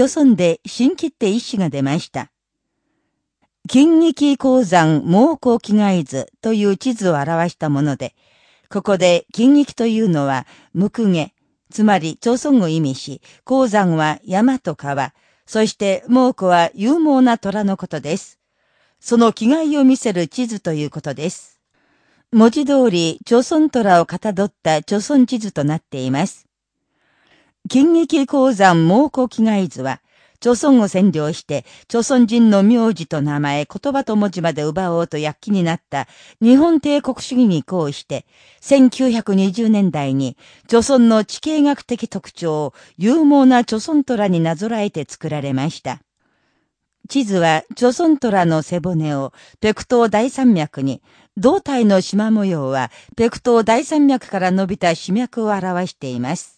著村で新切手一紙が出ました。金撃鉱山猛攻気概図という地図を表したもので、ここで金撃というのは、無垢下、つまり朝鮮を意味し、鉱山は山と川、そして猛虎は勇猛な虎のことです。その気概を見せる地図ということです。文字通り、朝鮮虎をかたどった朝鮮地図となっています。金撃鉱山猛虎気概図は、朝鮮を占領して、朝鮮人の名字と名前、言葉と文字まで奪おうと躍起になった日本帝国主義に抗して、1920年代に、朝鮮の地形学的特徴を勇猛な朝鮮虎になぞらえて作られました。地図は、朝鮮虎の背骨を、ペクトー大山脈に、胴体の縞模様は、ペクトー大山脈から伸びた死脈を表しています。